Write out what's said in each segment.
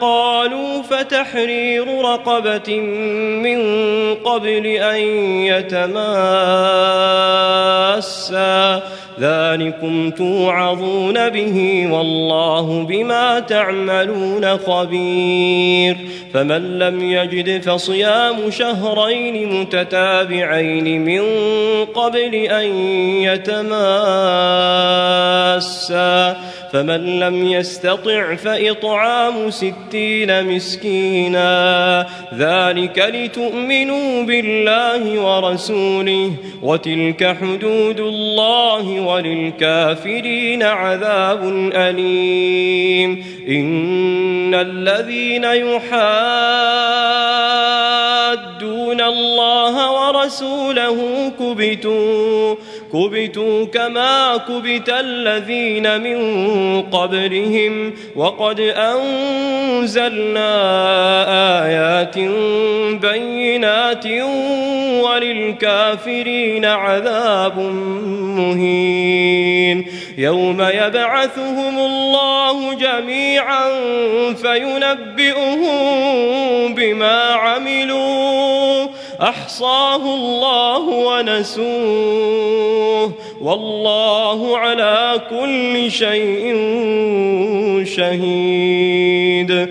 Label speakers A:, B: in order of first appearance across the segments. A: قالوا فتحرير رقبة من قبل أن يتماسا ذلكم توعظون به والله بما تعملون خبير فمن لم يجد فصيام شهرين متتابعين من قبل أن يتماسا فمن لم يستطع فإطعام ستين مسكين دينا ذلك لتؤمنوا بالله ورسوله وتلك حدود الله وللكافرين عذاب أليم إن الذين يحادون الله ورسوله كبتوا كبتوا كما كبت الذين من قبلهم وقد أن أنزلنا آيات بينات وللكافرين عذاب مهين يوم يبعثهم الله جميعا فينبئهم بما عملوا أحصاه الله ونسوه والله على كل شيء شهيد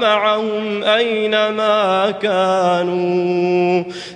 A: معهم أينما كانوا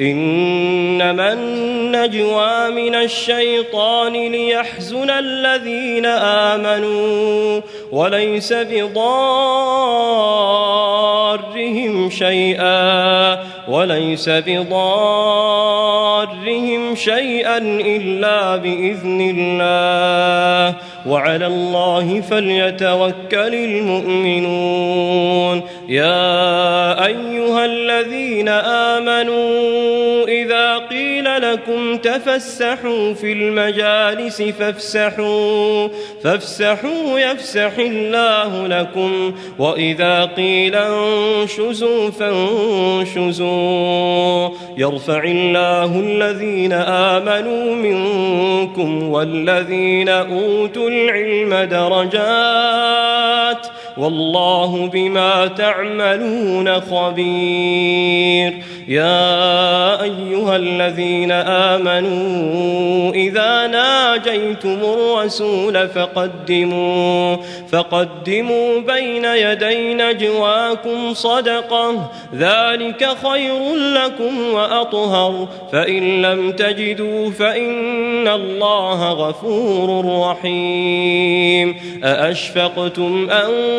A: إنما النجوى من الشيطان ليحزن الذين آمنوا وليس بضارهم شيئا وليس بضارهم شيئا إلا بإذن الله وعلى الله فليتوكل المؤمنون يا أيها الذين آمنوا لكم تفسحوا في المجالس فافسحوا فافسحوا يفسح الله لكم وإذا قيل انشزوا فانشزوا يرفع الله الذين آمنوا منكم والذين أوتوا العلم درجات والله بما تعملون خبير يا أيها الذين آمنوا إذا ناجيتم الرسول فقدموا فقدموا بين يدي نجواكم صدقة ذلك خير لكم وأطهر فإن لم تجدوا فإن الله غفور رحيم أأشفقتم أن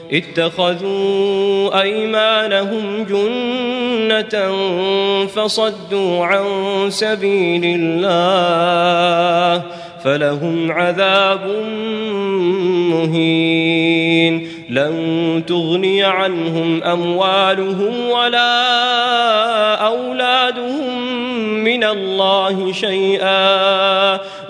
A: اتخذوا أيمانهم جنة فصدوا عن سبيل الله فلهم عذاب مهين لن تغني عنهم أموالهم ولا أولادهم من الله شيئا